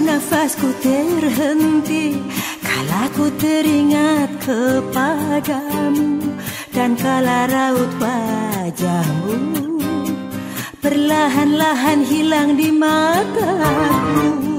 Nafasku terhenti Kala ku teringat kepadamu Dan kala raut wajahmu. Perlahan-lahan hilang di mataku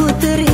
ku terhidup